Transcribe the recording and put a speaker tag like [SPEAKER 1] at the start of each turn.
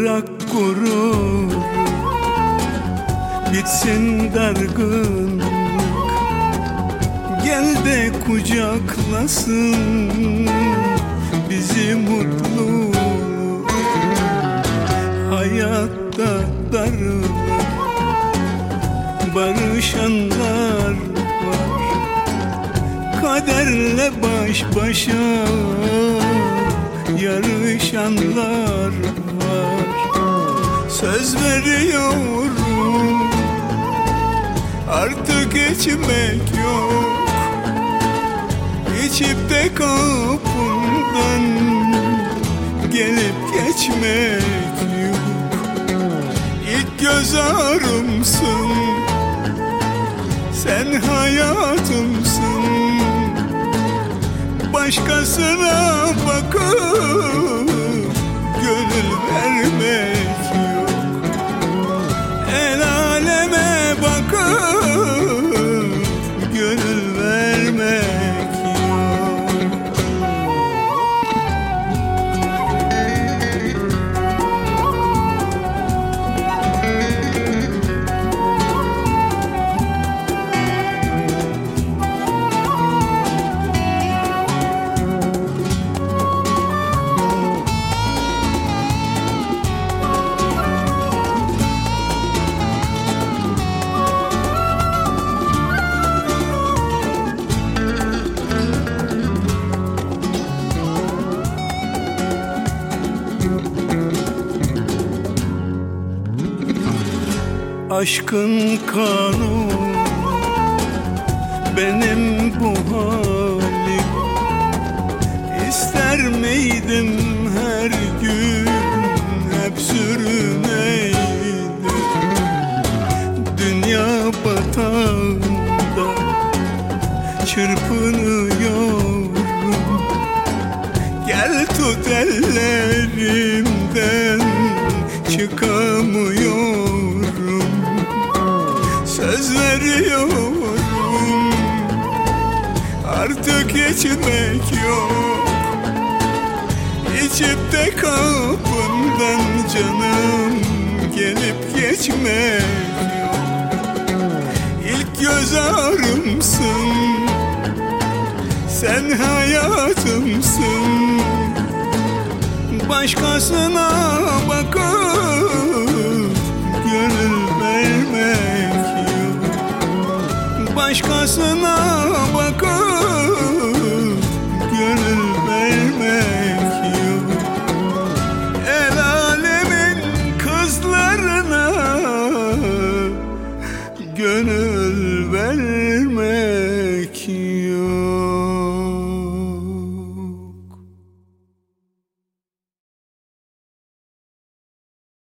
[SPEAKER 1] Bırak gurur Bitsin dargınlık Gel de kucaklasın Bizi mutluluk Hayatta darılık Barışanlar var. Kaderle baş başa Yarışanlar var Söz veriyorum. Artık içmek yok. İçip de kapından Gelip geçmek yok. İlk göz ağrımsın. Sen hayatımsın. Başkasına bakıp Aşkın kanun Benim bu halim. İster miydim her gün? Hep sürüneydim. Dünya batağında Çırpınıyorum. Gel tut ellerimden Çıkamıyorum Söz veriyorum. Artık içmek yok. İçip de kapından canım Gelip geçmek yok. İlk göz ağrımsın. Sen hayatımsın. Başkasına bakıp gönül ver.